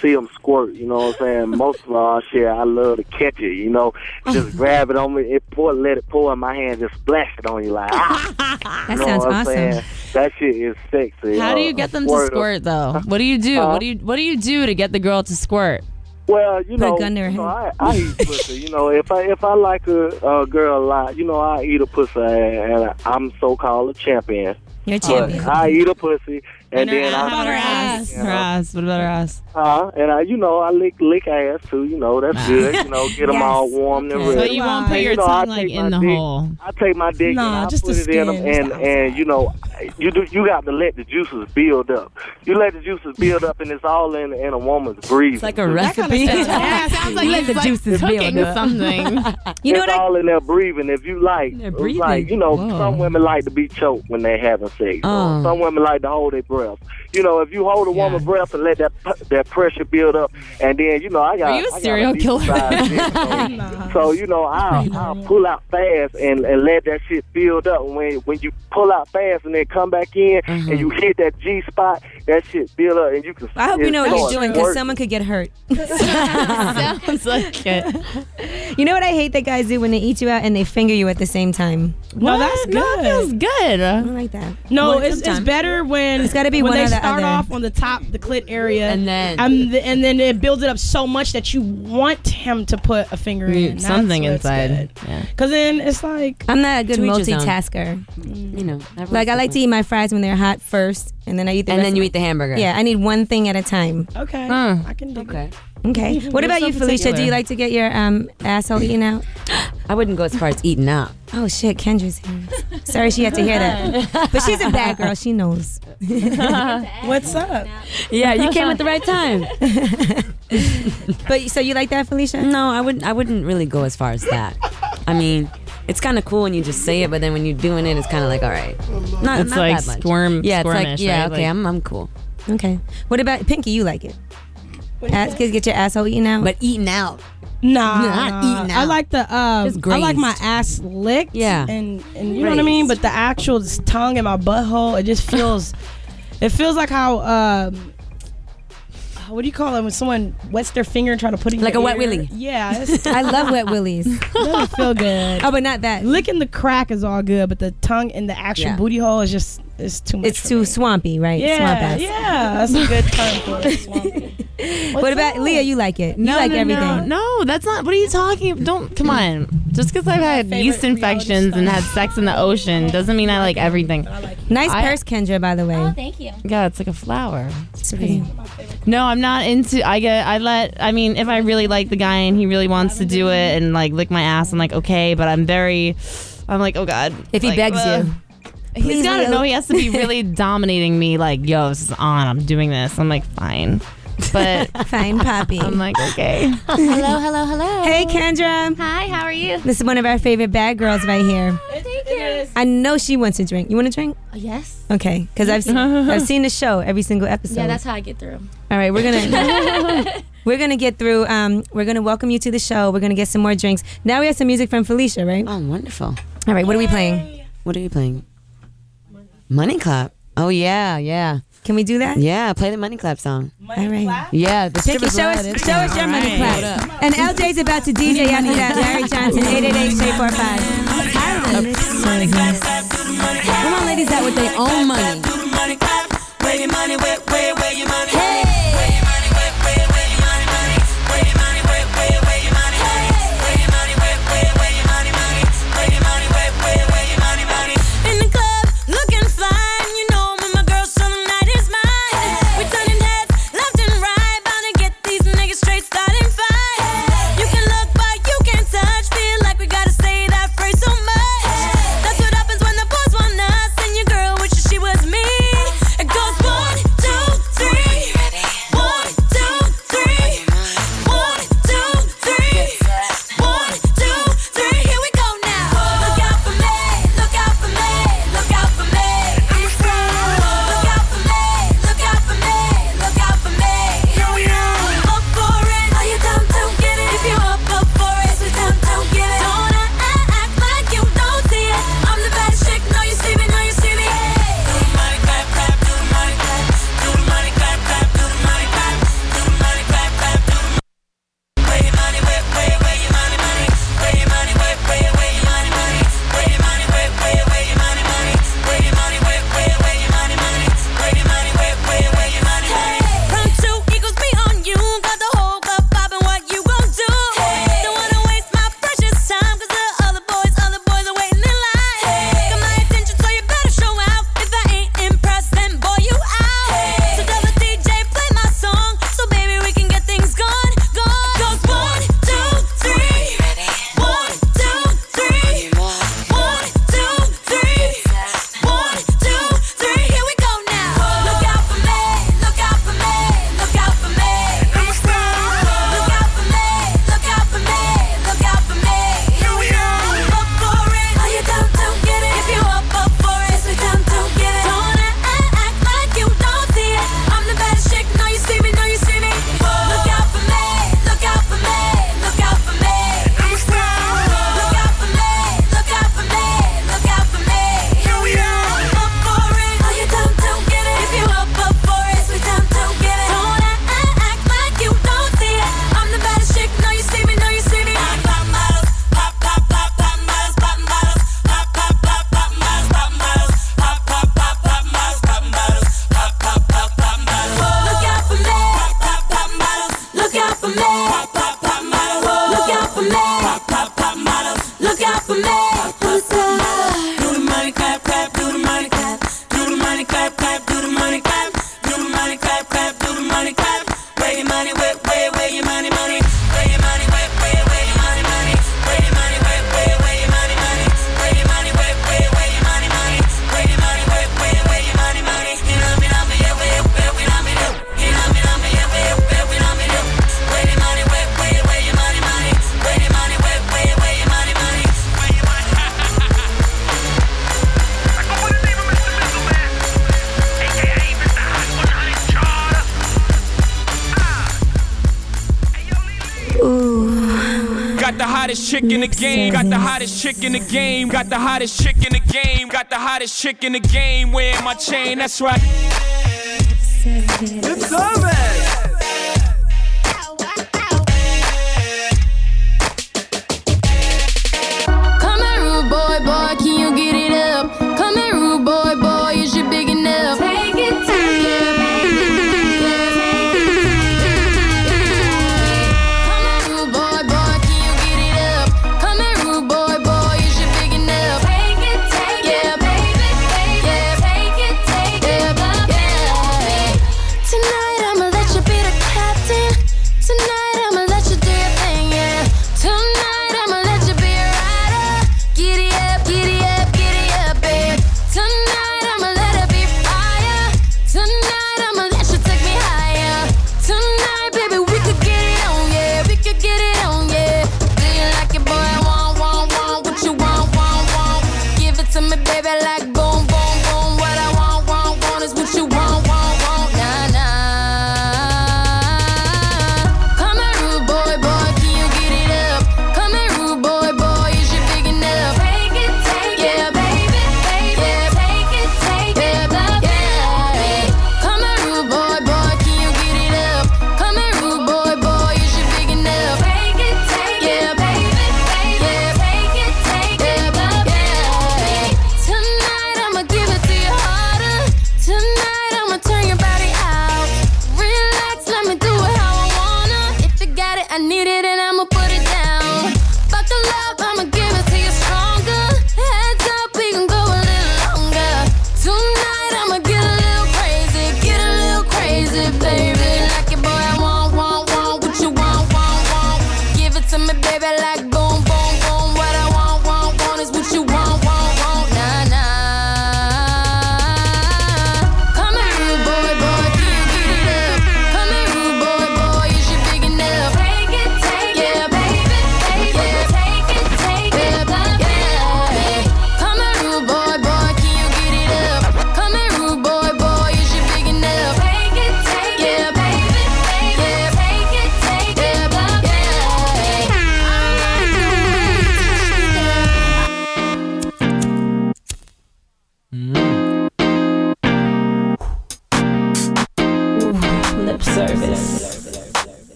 see them squirt. You know what I'm saying? Most of all, shit, I love to catch it. You know, just grab it on me, it pour, let it pour in my hand, just splash it on you like. Ah, That you know sounds awesome. saying? That shit is sexy. How do Uh, you get them to squirt though? What do you do? Huh? What do you What do you do to get the girl to squirt? Well, you Put know, gun to her you know, I, I eat pussy. You know, if I if I like a, a girl a lot, you know, I eat a pussy, and I'm so called a champion. You're a champion. I eat a pussy, and, her then ass. I, her ass. Her ass. What about her ass? uh, and I, you know, I lick lick ass too. You know, that's good. You know, get them Yes. all warm and ready. But you won't put And, your you know, tongue like in the dick- hole. I take my dick Nah, and I just put the it in them, and and you know, you do you got to let the juices build up. You let the juices build up, and it's all in in a woman's breathing. It's like a recipe. Yeah, sounds like You let the like juices build up. something. You know it's what? I, all in there breathing. If you like, breathing. like you know, Whoa. some women like to be choked when they having sex. Oh. Some women like to hold their breath. You know, if you hold a woman's breath and let that that pressure build up, and then you know, I got Are you a I serial decent killer? sized dick, so, so you know, I'll, I'll pull out fast and, and let that shit build up. When when you pull out fast and then come back in Mm-hmm. and you hit that G spot, that shit build up, and you can. I hope you know what you're doing because someone could get hurt. Sounds like it. You know what I hate that guys do when they eat you out and they finger you at the same time. No, that's good. No, it feels good. I don't like that. No, Well, it's, it's sometimes. better when It's gotta be when one they start other. off on the top, the clit area, And then- and, the, and then it builds it up so much that you want him to put a finger mm, in Something inside. good. Yeah. Cause then it's like I'm not a good To each multitasker. Mm. You know, Like I like to eat my fries when they're hot first, and then I eat the And rest then you my- eat the hamburger. Yeah, I need one thing at a time. okay, Huh. I can dig Okay. it. Okay. What You're about so you, Phyllisia? Do you like to get your um, asshole eaten out? I wouldn't go as far as eating out. Oh shit, Kendra's here. Sorry, she had to hear that. But she's a bad girl. She knows. What's up? Yeah, you came at the right time. But so you like that, Phyllisia? No, I wouldn't. I wouldn't really go as far as that. I mean, it's kind of cool when you just say it, but then when you're doing it, it's kind of like, all right, not, It's not like that much. squirm- Yeah, it's like, yeah, right? okay, Like- I'm, I'm cool. Okay. What about Pinky? You like it? Ass, kids get your asshole eaten out. But eating out, Nah, Not nah. eating I like the um, Just I like my grazed. ass licked. Yeah. and and you know what I mean. But the actual tongue in my butthole, it just feels, it feels like how um. What do you call it when someone wets their finger and try to put it in Like your a wet ear? willy. Yeah, it's, I love wet willies. doesn't feel good. Oh, but not that. Licking the crack is all good, but the tongue in the actual Yeah. booty hole is just it's too much. It's for too me. swampy, right? Yeah, Swamp ass. yeah, that's a good term for it. Swampy. What about Leah? You like it? You No, like no, everything. No, no, that's not. What are you talking? Don't come mm. on. Just because I've had yeast infections and had sex in the ocean doesn't mean I like everything. Nice I- purse, Kendra. By the way, Oh, thank you. Yeah, it's like a flower. it's pretty. No, I'm not into. I get. I let. I mean, if I really like the guy and he really wants to do it and like lick my ass, I'm like okay. But I'm very. I'm like, oh god. If he Like, begs ugh. you. He's Please, got to Leo. know he has to be really dominating me. Like, yo, this is on. I'm doing this. I'm like, fine. But Fine, Poppy. I'm like, okay. Hello, hello, hello. Hey, Kendra. Hi, how are you? This is one of our favorite bad girls right here. Thank you. I know she wants a drink. You want a drink? Oh, yes. Okay, because I've seen, I've seen the show every single episode. Yeah, that's how I get through. All right, we're gonna we're gonna get through. Um, we're gonna welcome you to the show. We're gonna get some more drinks. Now we have some music from Phyllisia, right? Oh, wonderful. All right, what are we playing? What are you playing? Money clap. Oh yeah, yeah, Can we do that? yeah. Play the money clap song. All right. Yeah, the Pinky, strippers show us, show us your money clap. And LJ's about to DJ after that. Larry Johnson, 888-845. Come on, ladies, out with their own money. money, where, where, where your money? chick in the game. Got the hottest chick in the game. Got the hottest chick in the game. Got the hottest chick in the game. Wearing my chain, that's right. It's over.